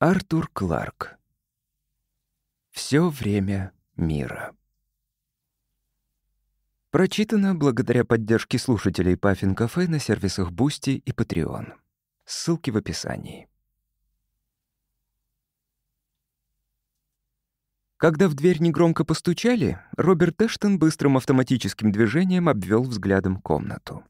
Артур Кларк. Все время мира. Прочитано благодаря поддержке слушателей Puffin Cafe на сервисах Boosty и Patreon. Ссылки в описании. Когда в дверь негромко постучали, Роберт Эштон быстрым автоматическим движением обвел взглядом комнату.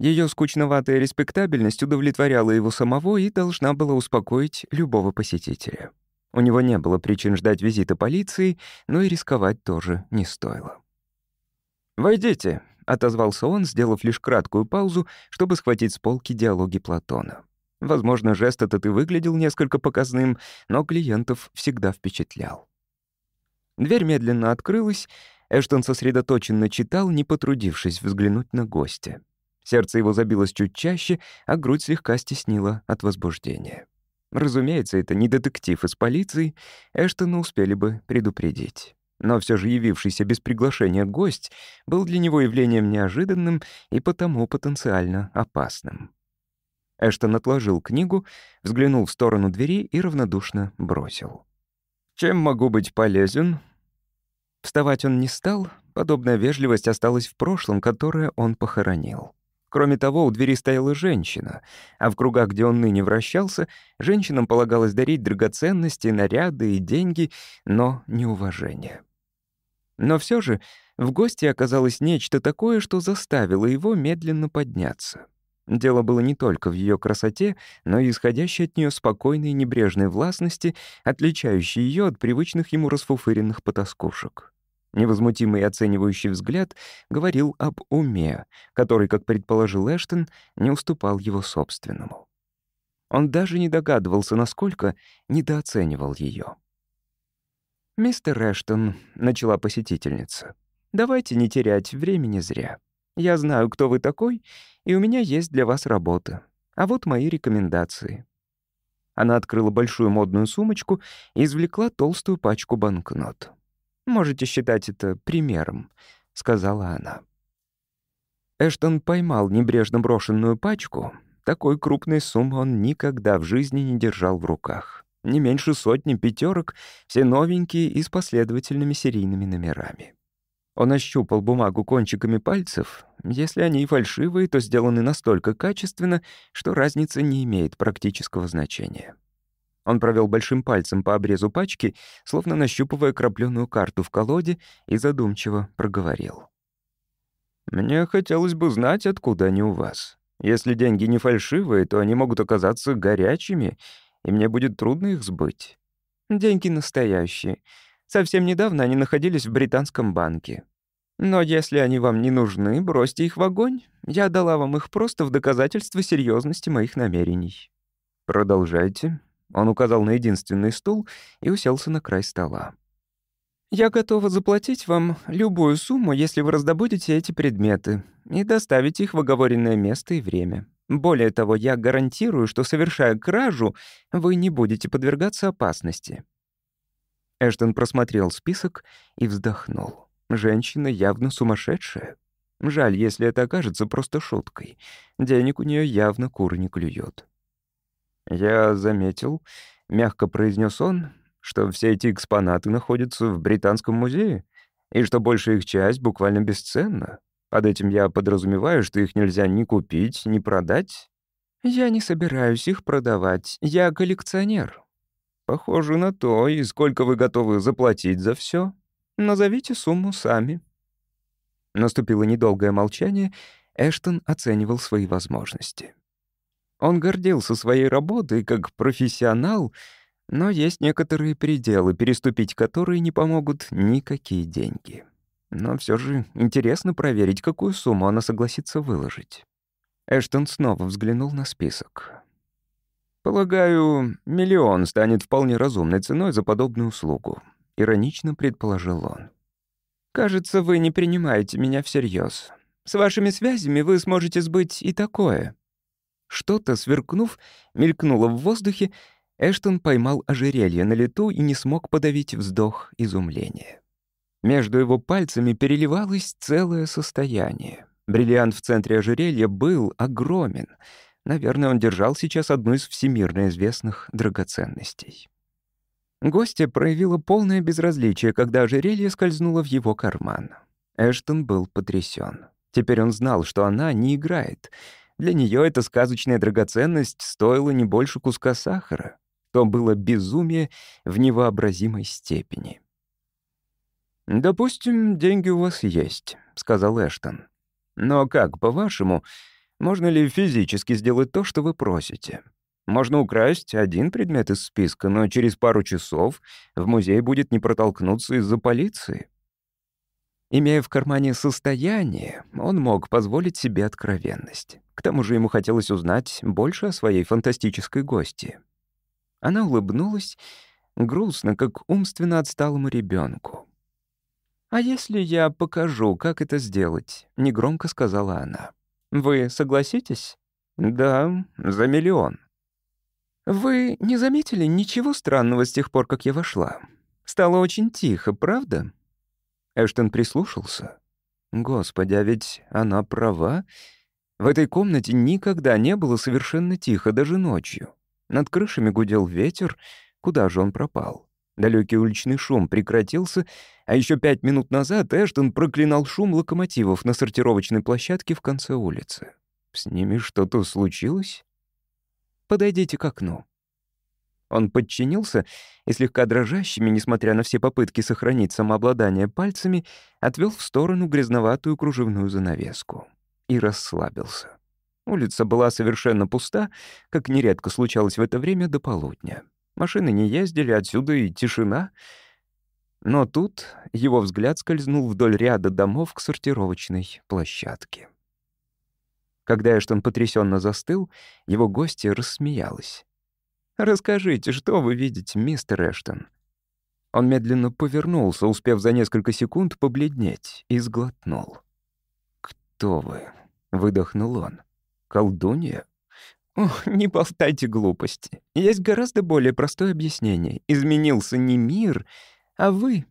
Ее скучноватая респектабельность удовлетворяла его самого и должна была успокоить любого посетителя. У него не было причин ждать визита полиции, но и рисковать тоже не стоило. «Войдите», — отозвался он, сделав лишь краткую паузу, чтобы схватить с полки диалоги Платона. Возможно, жест этот и выглядел несколько показным, но клиентов всегда впечатлял. Дверь медленно открылась, Эштон сосредоточенно читал, не потрудившись взглянуть на гостя. Сердце его забилось чуть чаще, а грудь слегка стеснила от возбуждения. Разумеется, это не детектив из полиции, Эштона успели бы предупредить. Но все же явившийся без приглашения гость был для него явлением неожиданным и потому потенциально опасным. Эштон отложил книгу, взглянул в сторону двери и равнодушно бросил. «Чем могу быть полезен?» Вставать он не стал, подобная вежливость осталась в прошлом, которое он похоронил. Кроме того, у двери стояла женщина, а в кругах, где он ныне вращался, женщинам полагалось дарить драгоценности, наряды и деньги, но не уважение. Но все же в гости оказалось нечто такое, что заставило его медленно подняться. Дело было не только в ее красоте, но и исходящей от нее спокойной и небрежной властности, отличающей ее от привычных ему расфуфыренных потаскушек. Невозмутимый оценивающий взгляд говорил об уме, который, как предположил Эштон, не уступал его собственному. Он даже не догадывался, насколько недооценивал ее. «Мистер Эштон», — начала посетительница, — «давайте не терять времени зря. Я знаю, кто вы такой, и у меня есть для вас работа. А вот мои рекомендации». Она открыла большую модную сумочку и извлекла толстую пачку банкнот. Можете считать это примером», — сказала она. Эштон поймал небрежно брошенную пачку. Такой крупной суммы он никогда в жизни не держал в руках. Не меньше сотни пятерок, все новенькие и с последовательными серийными номерами. Он ощупал бумагу кончиками пальцев. Если они фальшивые, то сделаны настолько качественно, что разница не имеет практического значения. Он провел большим пальцем по обрезу пачки, словно нащупывая крапленую карту в колоде, и задумчиво проговорил. «Мне хотелось бы знать, откуда они у вас. Если деньги не фальшивые, то они могут оказаться горячими, и мне будет трудно их сбыть. Деньги настоящие. Совсем недавно они находились в британском банке. Но если они вам не нужны, бросьте их в огонь. Я дала вам их просто в доказательство серьезности моих намерений. Продолжайте, он указал на единственный стул и уселся на край стола. «Я готова заплатить вам любую сумму, если вы раздобудете эти предметы и доставите их в оговоренное место и время. Более того, я гарантирую, что, совершая кражу, вы не будете подвергаться опасности». Эштон просмотрел список и вздохнул. Женщина явно сумасшедшая. Жаль, если это окажется просто шуткой. Денег у нее явно кур не клюет. «Я заметил», — мягко произнес он, «что все эти экспонаты находятся в Британском музее, и что большая их часть буквально бесценна. Под этим я подразумеваю, что их нельзя ни купить, ни продать». «Я не собираюсь их продавать. Я коллекционер». «Похоже на то, и сколько вы готовы заплатить за все. Назовите сумму сами». Наступило недолгое молчание. Эштон оценивал свои возможности. Он гордился своей работой как профессионал, но есть некоторые пределы, переступить которые не помогут никакие деньги. Но все же интересно проверить, какую сумму она согласится выложить. Эштон снова взглянул на список. «Полагаю, миллион станет вполне разумной ценой за подобную услугу», — иронично предположил он. «Кажется, вы не принимаете меня всерьез. С вашими связями вы сможете сбыть и такое», что-то, сверкнув, мелькнуло в воздухе, Эштон поймал ожерелье на лету и не смог подавить вздох изумления. Между его пальцами переливалось целое состояние. Бриллиант в центре ожерелья был огромен. Наверное, он держал сейчас одну из всемирно известных драгоценностей. Гостья проявила полное безразличие, когда ожерелье скользнуло в его карман. Эштон был потрясен. Теперь он знал, что она не играет. Для нее эта сказочная драгоценность стоила не больше куска сахара. То было безумие в невообразимой степени. «Допустим, деньги у вас есть», — сказал Эштон. «Но как, по-вашему, можно ли физически сделать то, что вы просите? Можно украсть один предмет из списка, но через пару часов в музей будет не протолкнуться из-за полиции». Имея в кармане состояние, он мог позволить себе откровенность. К тому же ему хотелось узнать больше о своей фантастической гости. Она улыбнулась, грустно, как умственно отсталому ребенку. «А если я покажу, как это сделать?» — негромко сказала она. «Вы согласитесь?» «Да, за миллион». «Вы не заметили ничего странного с тех пор, как я вошла? Стало очень тихо, правда?» Эштон прислушался. «Господи, а ведь она права. В этой комнате никогда не было совершенно тихо, даже ночью. Над крышами гудел ветер. Куда же он пропал?» Далекий уличный шум прекратился, а еще пять минут назад Эштон проклинал шум локомотивов на сортировочной площадке в конце улицы. С ними что-то случилось? Подойдите к окну. Он подчинился и слегка дрожащими, несмотря на все попытки сохранить самообладание пальцами, отвел в сторону грязноватую кружевную занавеску и расслабился. Улица была совершенно пуста, как нередко случалось в это время до полудня. Машины не ездили, отсюда и тишина. Но тут его взгляд скользнул вдоль ряда домов к сортировочной площадке. Когда Эштон потрясенно застыл, его гостья рассмеялась. «Расскажите, что вы видите, мистер Эштон?» Он медленно повернулся, успев за несколько секунд побледнеть, и сглотнул. «Кто вы?» — выдохнул он. «Колдунья?» Ох, не болтайте глупости. Есть гораздо более простое объяснение. Изменился не мир, а вы.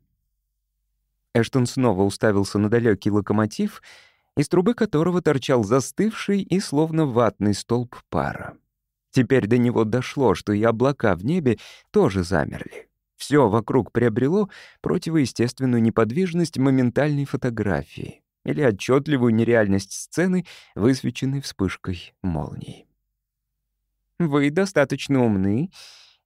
Эштон снова уставился на далекий локомотив, из трубы которого торчал застывший и словно ватный столб пара. Теперь до него дошло, что и облака в небе тоже замерли. Все вокруг приобрело противоестественную неподвижность моментальной фотографии или отчетливую нереальность сцены, высвеченной вспышкой молнии. Вы достаточно умны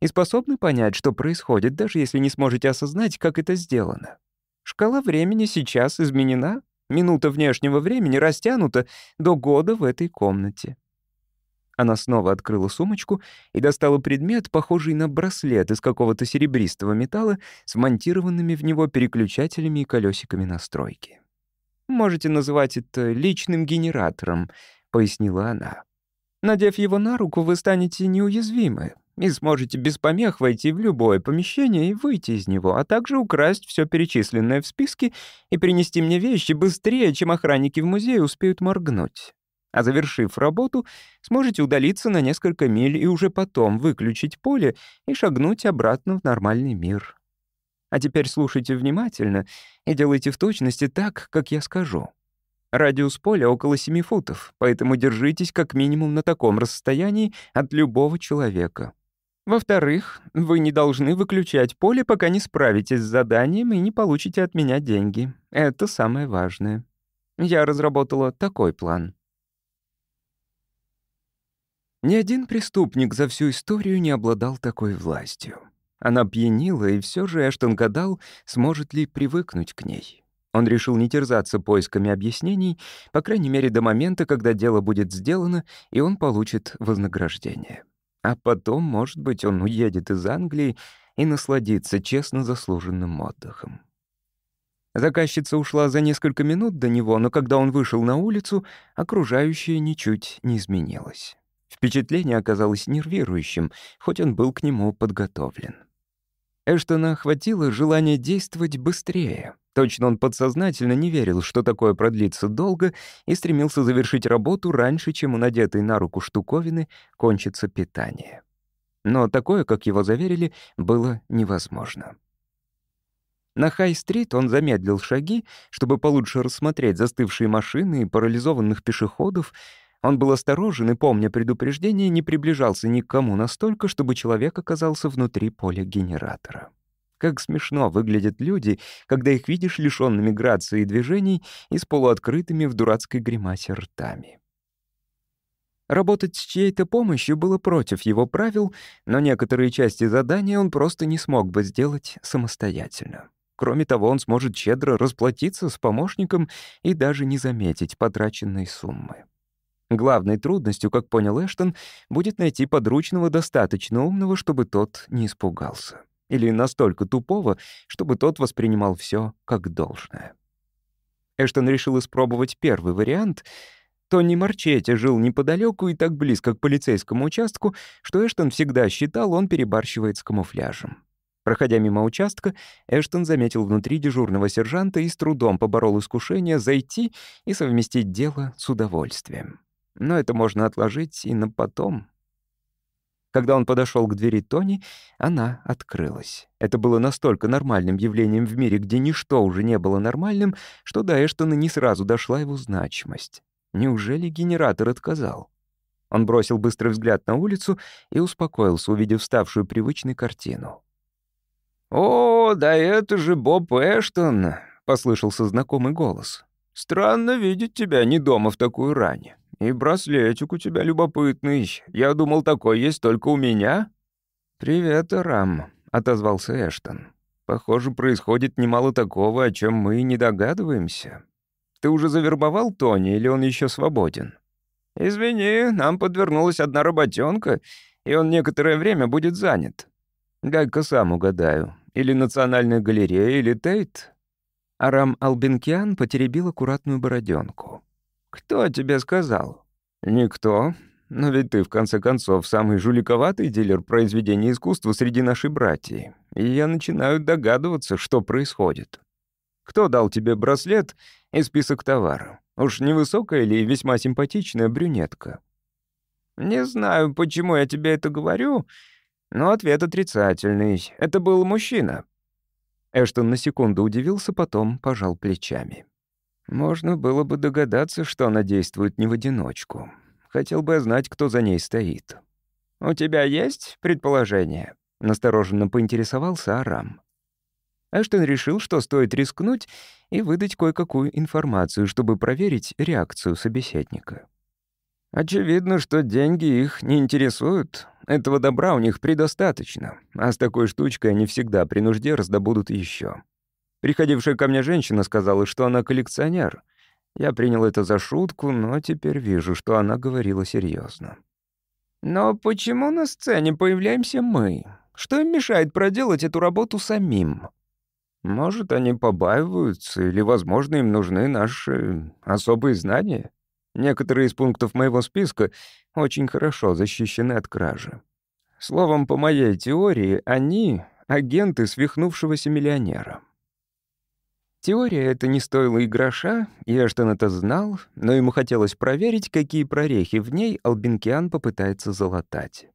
и способны понять, что происходит, даже если не сможете осознать, как это сделано. Шкала времени сейчас изменена, минута внешнего времени растянута до года в этой комнате. Она снова открыла сумочку и достала предмет, похожий на браслет из какого-то серебристого металла с монтированными в него переключателями и колесиками настройки. «Можете называть это личным генератором», — пояснила она. Надев его на руку, вы станете неуязвимы и сможете без помех войти в любое помещение и выйти из него, а также украсть все перечисленное в списке и принести мне вещи быстрее, чем охранники в музее успеют моргнуть. А завершив работу, сможете удалиться на несколько миль и уже потом выключить поле и шагнуть обратно в нормальный мир. А теперь слушайте внимательно и делайте в точности так, как я скажу. Радиус поля около 7 футов, поэтому держитесь как минимум на таком расстоянии от любого человека. Во-вторых, вы не должны выключать поле, пока не справитесь с заданием и не получите от меня деньги. Это самое важное. Я разработала такой план. Ни один преступник за всю историю не обладал такой властью. Она пьянила, и все же Эштон гадал, сможет ли привыкнуть к ней. Он решил не терзаться поисками объяснений, по крайней мере до момента, когда дело будет сделано, и он получит вознаграждение. А потом, может быть, он уедет из Англии и насладится честно заслуженным отдыхом. Заказчица ушла за несколько минут до него, но когда он вышел на улицу, окружающее ничуть не изменилось. Впечатление оказалось нервирующим, хоть он был к нему подготовлен. Эштона охватило желание действовать быстрее — Точно он подсознательно не верил, что такое продлится долго, и стремился завершить работу раньше, чем у надетой на руку штуковины кончится питание. Но такое, как его заверили, было невозможно. На Хай-стрит он замедлил шаги, чтобы получше рассмотреть застывшие машины и парализованных пешеходов. Он был осторожен и, помня предупреждение, не приближался ни к кому настолько, чтобы человек оказался внутри поля генератора. Как смешно выглядят люди, когда их видишь лишёнными грации и движений и с полуоткрытыми в дурацкой гримасе ртами. Работать с чьей-то помощью было против его правил, но некоторые части задания он просто не смог бы сделать самостоятельно. Кроме того, он сможет щедро расплатиться с помощником и даже не заметить потраченной суммы. Главной трудностью, как понял Эштон, будет найти подручного достаточно умного, чтобы тот не испугался. Или настолько тупого, чтобы тот воспринимал все как должное. Эштон решил испробовать первый вариант. Тони Марчетти жил неподалеку и так близко к полицейскому участку, что Эштон всегда считал, он перебарщивает с камуфляжем. Проходя мимо участка, Эштон заметил внутри дежурного сержанта и с трудом поборол искушение зайти и совместить дело с удовольствием. Но это можно отложить и на потом. Когда он подошел к двери Тони, она открылась. Это было настолько нормальным явлением в мире, где ничто уже не было нормальным, что до Эштона не сразу дошла его значимость. Неужели генератор отказал? Он бросил быстрый взгляд на улицу и успокоился, увидев ставшую привычной картину. «О, да это же Боб Эштон!» — послышался знакомый голос. «Странно видеть тебя не дома в такую рань. И браслетик у тебя любопытный. Я думал, такой есть только у меня». «Привет, Рам», — отозвался Эштон. «Похоже, происходит немало такого, о чем мы не догадываемся. Ты уже завербовал Тони, или он еще свободен?» «Извини, нам подвернулась одна работенка, и он некоторое время будет занят». «Дай-ка сам угадаю. Или Национальная галерея, или Тейт?» Арам Албенкиан потеребил аккуратную бороденку. «Кто тебе сказал?» «Никто. Но ведь ты, в конце концов, самый жуликоватый дилер произведений искусства среди нашей братьи. И я начинаю догадываться, что происходит. Кто дал тебе браслет и список товара? Уж невысокая или весьма симпатичная брюнетка?» «Не знаю, почему я тебе это говорю, но ответ отрицательный. Это был мужчина». Эштон на секунду удивился, потом пожал плечами. Можно было бы догадаться, что она действует не в одиночку. Хотел бы знать, кто за ней стоит. «У тебя есть предположение?» — настороженно поинтересовался Арам. Эштон решил, что стоит рискнуть и выдать кое-какую информацию, чтобы проверить реакцию собеседника. Очевидно, что деньги их не интересуют. Этого добра у них предостаточно, а с такой штучкой они всегда при нужде раздобудут еще. Приходившая ко мне женщина сказала, что она коллекционер. Я принял это за шутку, но теперь вижу, что она говорила серьезно. «Но почему на сцене появляемся мы? Что им мешает проделать эту работу самим?» «Может, они побаиваются, или, возможно, им нужны наши особые знания. Некоторые из пунктов моего списка очень хорошо защищены от кражи. Словом, по моей теории, они — агенты свихнувшегося миллионера». Теория эта не стоила и гроша, Эштон это знал, но ему хотелось проверить, какие прорехи в ней Албинкиан попытается залатать.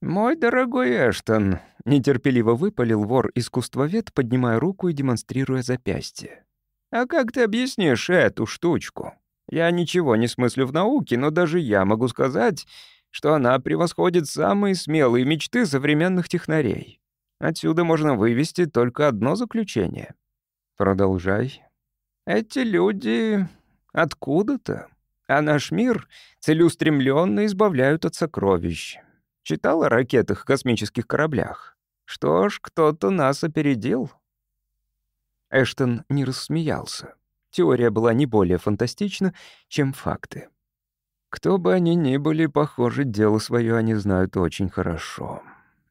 «Мой дорогой Эштон», — нетерпеливо выпалил вор-искусствовед, поднимая руку и демонстрируя запястье. «А как ты объяснишь эту штучку? Я ничего не смыслю в науке, но даже я могу сказать, что она превосходит самые смелые мечты современных технарей. Отсюда можно вывести только одно заключение. Продолжай. Эти люди откуда-то, а наш мир целеустремленно избавляют от сокровищ. Читал о ракетах, космических кораблях. Что ж, кто-то нас опередил. Эштон не рассмеялся. Теория была не более фантастична, чем факты. Кто бы они ни были, похоже, дело свое они знают очень хорошо.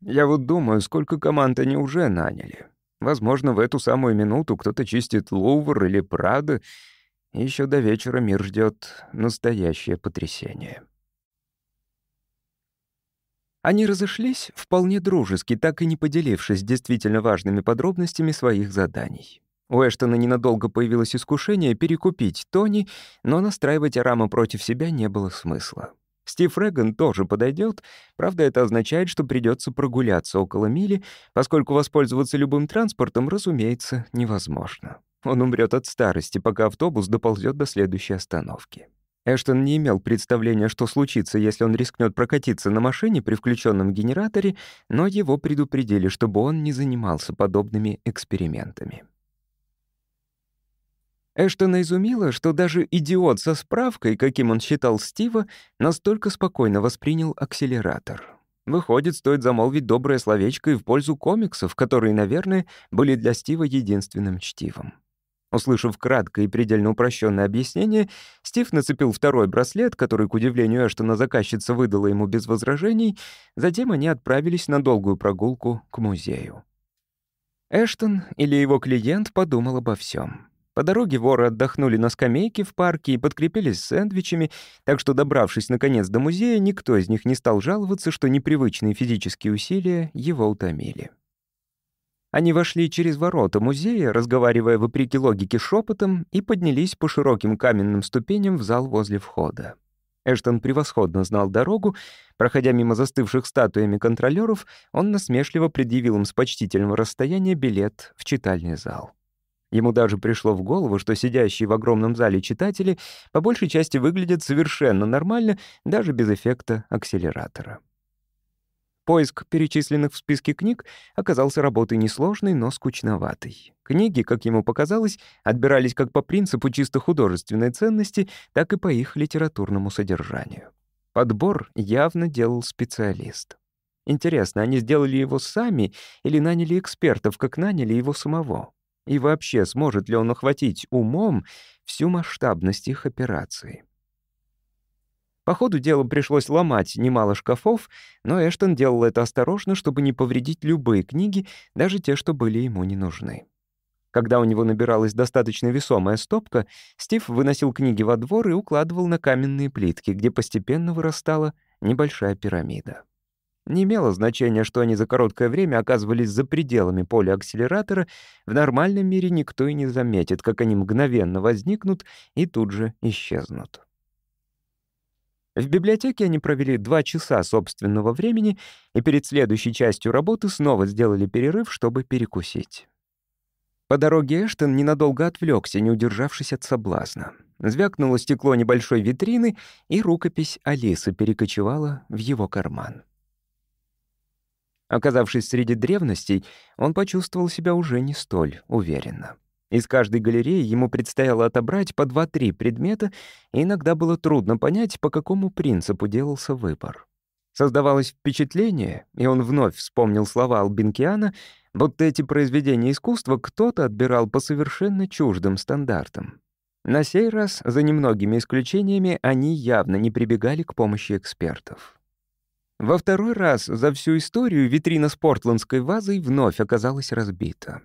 Я вот думаю, сколько команд они уже наняли. Возможно, в эту самую минуту кто-то чистит Лувр или Прадо, и еще до вечера мир ждет настоящее потрясение. Они разошлись вполне дружески, так и не поделившись действительно важными подробностями своих заданий. У Эштона ненадолго появилось искушение перекупить Тони, но настраивать Арама против себя не было смысла. Стив Реган тоже подойдет. Правда, это означает, что придется прогуляться около мили, поскольку воспользоваться любым транспортом, разумеется, невозможно. Он умрет от старости, пока автобус доползет до следующей остановки. Эштон не имел представления, что случится, если он рискнет прокатиться на машине при включенном генераторе, но его предупредили, чтобы он не занимался подобными экспериментами. Эштона изумило, что даже идиот со справкой, каким он считал Стива, настолько спокойно воспринял акселератор. Выходит, стоит замолвить доброе словечко и в пользу комиксов, которые, наверное, были для Стива единственным чтивом. Услышав краткое и предельно упрощенное объяснение, Стив нацепил второй браслет, который, к удивлению Эштона, заказчица выдала ему без возражений, затем они отправились на долгую прогулку к музею. Эштон или его клиент подумал обо всем. По дороге воры отдохнули на скамейке в парке и подкрепились сэндвичами, так что, добравшись наконец до музея, никто из них не стал жаловаться, что непривычные физические усилия его утомили. Они вошли через ворота музея, разговаривая вопреки логике шепотом, и поднялись по широким каменным ступеням в зал возле входа. Эштон превосходно знал дорогу. Проходя мимо застывших статуями контролёров, он насмешливо предъявил им с почтительного расстояния билет в читальный зал. Ему даже пришло в голову, что сидящие в огромном зале читатели по большей части выглядят совершенно нормально, даже без эффекта акселератора. Поиск перечисленных в списке книг оказался работой несложной, но скучноватой. Книги, как ему показалось, отбирались как по принципу чисто художественной ценности, так и по их литературному содержанию. Подбор явно делал специалист. Интересно, они сделали его сами или наняли экспертов, как наняли его самого? И вообще, сможет ли он охватить умом всю масштабность их операции? По ходу дела пришлось ломать немало шкафов, но Эштон делал это осторожно, чтобы не повредить любые книги, даже те, что были ему не нужны. Когда у него набиралась достаточно весомая стопка, Стив выносил книги во двор и укладывал на каменные плитки, где постепенно вырастала небольшая пирамида. Не имело значения, что они за короткое время оказывались за пределами поля акселератора, в нормальном мире никто и не заметит, как они мгновенно возникнут и тут же исчезнут. В библиотеке они провели два часа собственного времени и перед следующей частью работы снова сделали перерыв, чтобы перекусить. По дороге Эштон ненадолго отвлекся, не удержавшись от соблазна. Звякнуло стекло небольшой витрины, и рукопись Алисы перекочевала в его карман. Оказавшись среди древностей, он почувствовал себя уже не столь уверенно. Из каждой галереи ему предстояло отобрать по два-три предмета, и иногда было трудно понять, по какому принципу делался выбор. Создавалось впечатление, и он вновь вспомнил слова Албинкиана, будто эти произведения искусства кто-то отбирал по совершенно чуждым стандартам. На сей раз, за немногими исключениями, они явно не прибегали к помощи экспертов. Во второй раз за всю историю витрина с портландской вазой вновь оказалась разбита.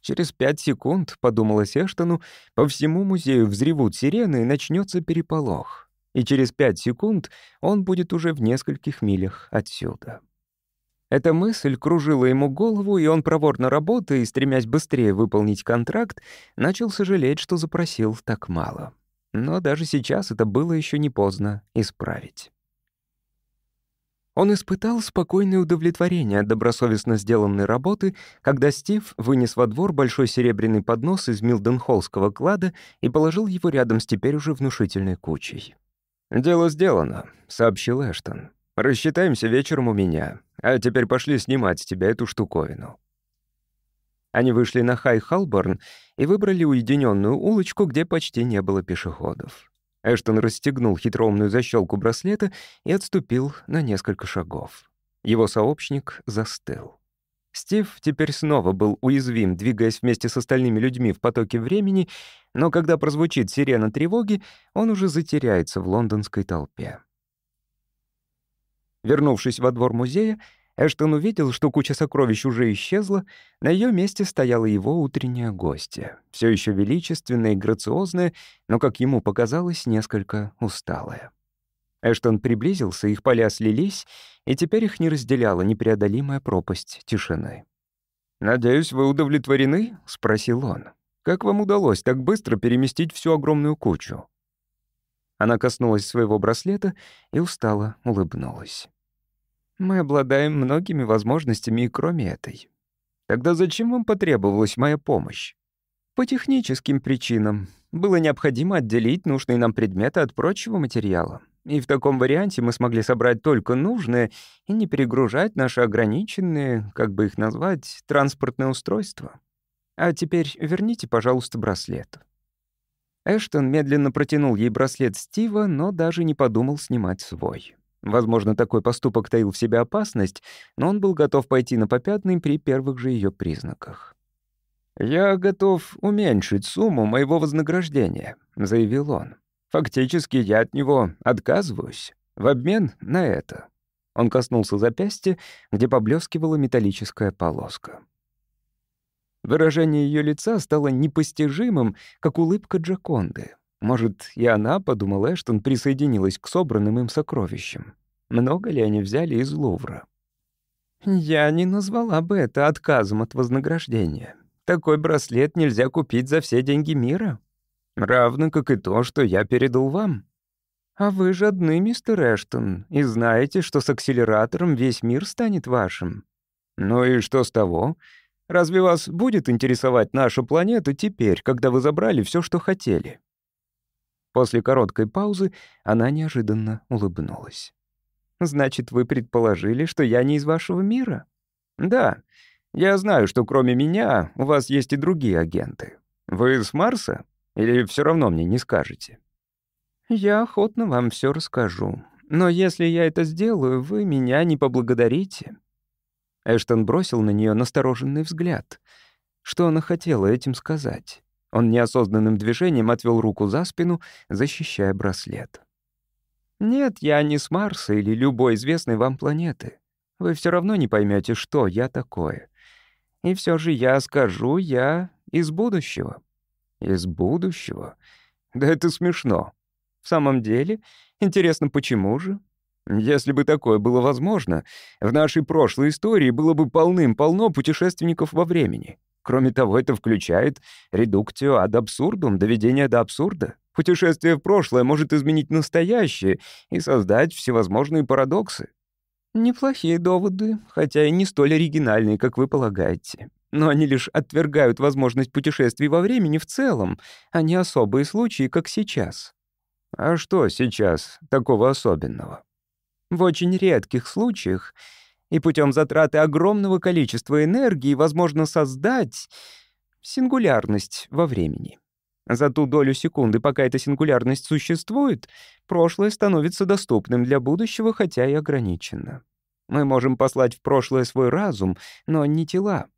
Через пять секунд, подумалось Эштону, по всему музею взревут сирены и начнется переполох. И через пять секунд он будет уже в нескольких милях отсюда. Эта мысль кружила ему голову, и он, проворно работая и стремясь быстрее выполнить контракт, начал сожалеть, что запросил так мало. Но даже сейчас это было еще не поздно исправить. Он испытал спокойное удовлетворение от добросовестно сделанной работы, когда Стив вынес во двор большой серебряный поднос из Милденхоллского клада и положил его рядом с теперь уже внушительной кучей. «Дело сделано», — сообщил Эштон. «Рассчитаемся вечером у меня. А теперь пошли снимать с тебя эту штуковину». Они вышли на Хай-Халборн и выбрали уединенную улочку, где почти не было пешеходов. Эштон расстегнул хитроумную защелку браслета и отступил на несколько шагов. Его сообщник застыл. Стив теперь снова был уязвим, двигаясь вместе с остальными людьми в потоке времени, но когда прозвучит сирена тревоги, он уже затеряется в лондонской толпе. Вернувшись во двор музея, Эштон увидел, что куча сокровищ уже исчезла, на ее месте стояла его утренняя гостья, все еще величественная и грациозная, но, как ему показалось, несколько усталая. Эштон приблизился, их поля слились, и теперь их не разделяла непреодолимая пропасть тишины. «Надеюсь, вы удовлетворены?» — спросил он. «Как вам удалось так быстро переместить всю огромную кучу?» Она коснулась своего браслета и устало улыбнулась. Мы обладаем многими возможностями и кроме этой. Тогда зачем вам потребовалась моя помощь? По техническим причинам. Было необходимо отделить нужные нам предметы от прочего материала. И в таком варианте мы смогли собрать только нужное и не перегружать наши ограниченные, как бы их назвать, транспортные устройства. А теперь верните, пожалуйста, браслет. Эштон медленно протянул ей браслет Стива, но даже не подумал снимать свой. Возможно, такой поступок таил в себе опасность, но он был готов пойти на попятный при первых же ее признаках. «Я готов уменьшить сумму моего вознаграждения», — заявил он. «Фактически я от него отказываюсь. В обмен на это». Он коснулся запястья, где поблескивала металлическая полоска. Выражение ее лица стало непостижимым, как улыбка Джаконды. Может, и она, подумала Эштон, присоединилась к собранным им сокровищам. Много ли они взяли из Лувра? «Я не назвала бы это отказом от вознаграждения. Такой браслет нельзя купить за все деньги мира. Равно как и то, что я передал вам. А вы жадны, мистер Эштон, и знаете, что с акселератором весь мир станет вашим. Ну и что с того? Разве вас будет интересовать наша планета теперь, когда вы забрали все, что хотели?» После короткой паузы она неожиданно улыбнулась. «Значит, вы предположили, что я не из вашего мира?» «Да. Я знаю, что кроме меня у вас есть и другие агенты. Вы с Марса? Или все равно мне не скажете?» «Я охотно вам все расскажу. Но если я это сделаю, вы меня не поблагодарите». Эштон бросил на нее настороженный взгляд. Что она хотела этим сказать? Он неосознанным движением отвел руку за спину, защищая браслет. «Нет, я не с Марса или любой известной вам планеты. Вы все равно не поймете, что я такое. И все же я скажу, я из будущего». «Из будущего? Да это смешно. В самом деле, интересно, почему же?» Если бы такое было возможно, в нашей прошлой истории было бы полным-полно путешественников во времени. Кроме того, это включает редукцию ад абсурдум, доведение до абсурда. Путешествие в прошлое может изменить настоящее и создать всевозможные парадоксы. Неплохие доводы, хотя и не столь оригинальные, как вы полагаете. Но они лишь отвергают возможность путешествий во времени в целом, а не особые случаи, как сейчас. А что сейчас такого особенного? В очень редких случаях и путем затраты огромного количества энергии возможно создать сингулярность во времени. За ту долю секунды, пока эта сингулярность существует, прошлое становится доступным для будущего, хотя и ограничено. Мы можем послать в прошлое свой разум, но не тела.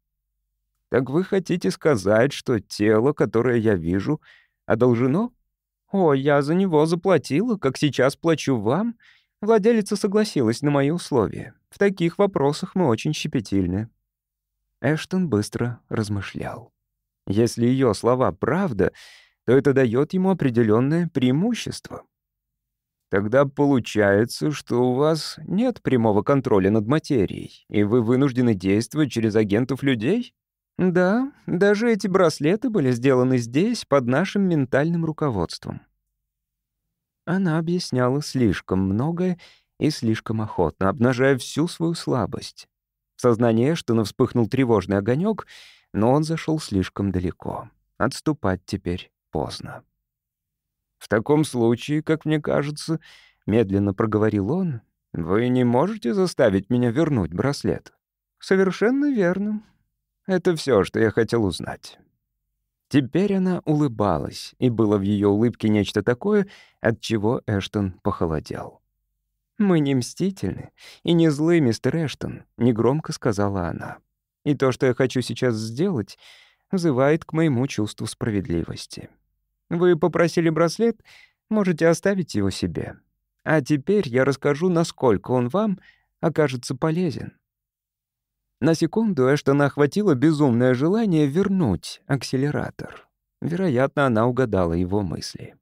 Так вы хотите сказать, что тело, которое я вижу, одолжено? О, я за него заплатила, как сейчас плачу вам — Владелица согласилась на мои условия. В таких вопросах мы очень щепетильны». Эштон быстро размышлял. Если ее слова правда, то это дает ему определенное преимущество. Тогда получается, что у вас нет прямого контроля над материей, и вы вынуждены действовать через агентов людей? Да, даже эти браслеты были сделаны здесь под нашим ментальным руководством. Она объясняла слишком многое и слишком охотно, обнажая всю свою слабость. В сознании Эштона вспыхнул тревожный огонек, но он зашел слишком далеко. Отступать теперь поздно. «В таком случае, как мне кажется, — медленно проговорил он, — вы не можете заставить меня вернуть браслет?» «Совершенно верно. Это все, что я хотел узнать». Теперь она улыбалась, и было в ее улыбке нечто такое, от чего Эштон похолодел. «Мы не мстительны и не злы, мистер Эштон», — негромко сказала она. «И то, что я хочу сейчас сделать, вызывает к моему чувству справедливости. Вы попросили браслет, можете оставить его себе. А теперь я расскажу, насколько он вам окажется полезен. На секунду Эштона охватило безумное желание вернуть акселератор. Вероятно, она угадала его мысли.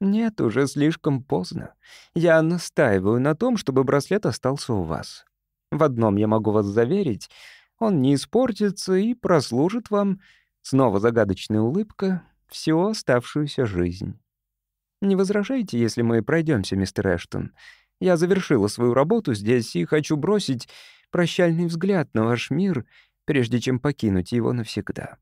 «Нет, уже слишком поздно. Я настаиваю на том, чтобы браслет остался у вас. В одном я могу вас заверить, он не испортится и прослужит вам, снова загадочная улыбка, всю оставшуюся жизнь. Не возражайте, если мы пройдемся, мистер Эштон. Я завершила свою работу здесь и хочу бросить прощальный взгляд на ваш мир, прежде чем покинуть его навсегда.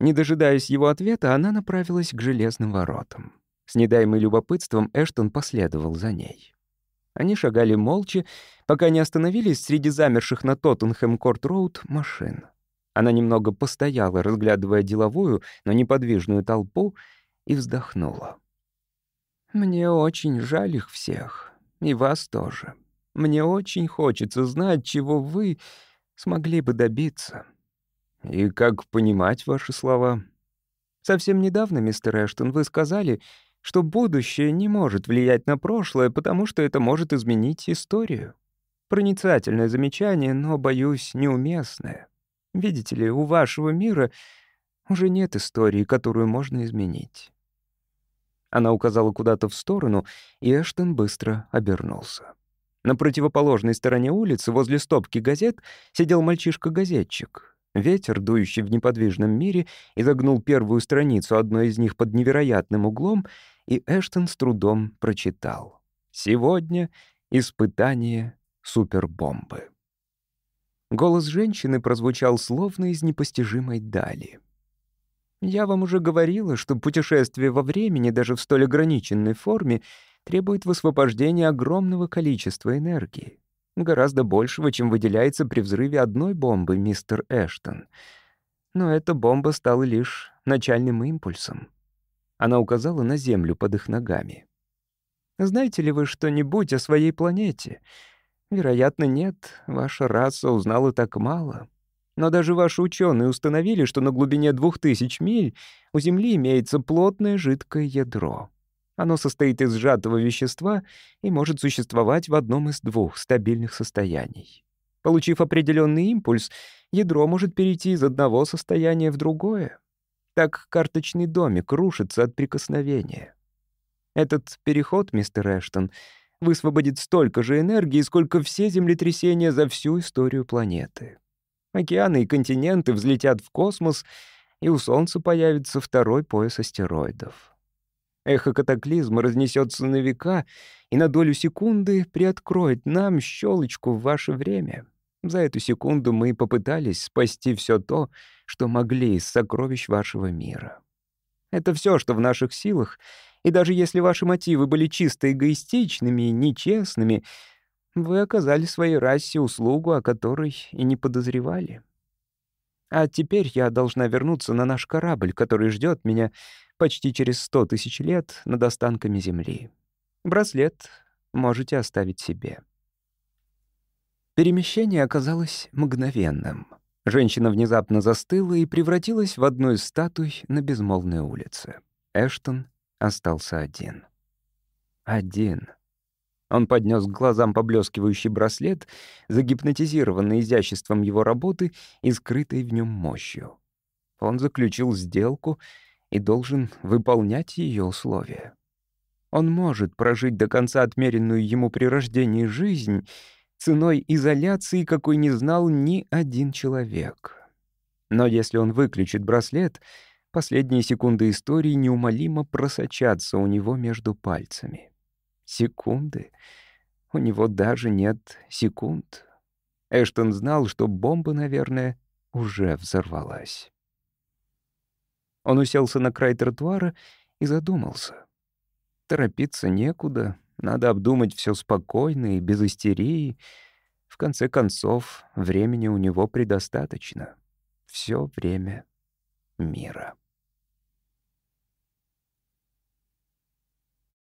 Не дожидаясь его ответа, она направилась к железным воротам. С недаемой любопытством Эштон последовал за ней. Они шагали молча, пока не остановились среди замерших на Тоттенхэм-Корт-Роуд машин. Она немного постояла, разглядывая деловую, но неподвижную толпу, и вздохнула. «Мне очень жаль их всех, и вас тоже. Мне очень хочется знать, чего вы смогли бы добиться». «И как понимать ваши слова?» «Совсем недавно, мистер Эштон, вы сказали, что будущее не может влиять на прошлое, потому что это может изменить историю. Проницательное замечание, но, боюсь, неуместное. Видите ли, у вашего мира уже нет истории, которую можно изменить. Она указала куда-то в сторону, и Эштон быстро обернулся. На противоположной стороне улицы, возле стопки газет, сидел мальчишка-газетчик. Ветер, дующий в неподвижном мире, изогнул первую страницу одной из них под невероятным углом, и Эштон с трудом прочитал. «Сегодня испытание супербомбы». Голос женщины прозвучал словно из непостижимой дали. «Я вам уже говорила, что путешествие во времени даже в столь ограниченной форме требует высвобождения огромного количества энергии гораздо большего, чем выделяется при взрыве одной бомбы, мистер Эштон. Но эта бомба стала лишь начальным импульсом. Она указала на Землю под их ногами. «Знаете ли вы что-нибудь о своей планете? Вероятно, нет. Ваша раса узнала так мало. Но даже ваши ученые установили, что на глубине двух тысяч миль у Земли имеется плотное жидкое ядро. Оно состоит из сжатого вещества и может существовать в одном из двух стабильных состояний. Получив определенный импульс, ядро может перейти из одного состояния в другое. Так карточный домик рушится от прикосновения. Этот переход, мистер Эштон, высвободит столько же энергии, сколько все землетрясения за всю историю планеты. Океаны и континенты взлетят в космос, и у Солнца появится второй пояс астероидов. Эхо катаклизма разнесется на века и на долю секунды приоткроет нам щелочку в ваше время. За эту секунду мы попытались спасти все то, что могли из сокровищ вашего мира. Это все, что в наших силах, и даже если ваши мотивы были чисто эгоистичными и нечестными, вы оказали своей расе услугу, о которой и не подозревали. А теперь я должна вернуться на наш корабль, который ждет меня почти через сто тысяч лет над останками Земли. Браслет можете оставить себе. Перемещение оказалось мгновенным. Женщина внезапно застыла и превратилась в одну из статуй на безмолвной улице. Эштон остался один. Один. Он поднес к глазам поблескивающий браслет, загипнотизированный изяществом его работы и скрытой в нем мощью. Он заключил сделку и должен выполнять ее условия. Он может прожить до конца отмеренную ему при рождении жизнь ценой изоляции, какой не знал ни один человек. Но если он выключит браслет, последние секунды истории неумолимо просочатся у него между пальцами. Секунды? У него даже нет секунд. Эштон знал, что бомба, наверное, уже взорвалась. Он уселся на край тротуара и задумался. Торопиться некуда, надо обдумать все спокойно и без истерии. В конце концов, времени у него предостаточно. Все время мира.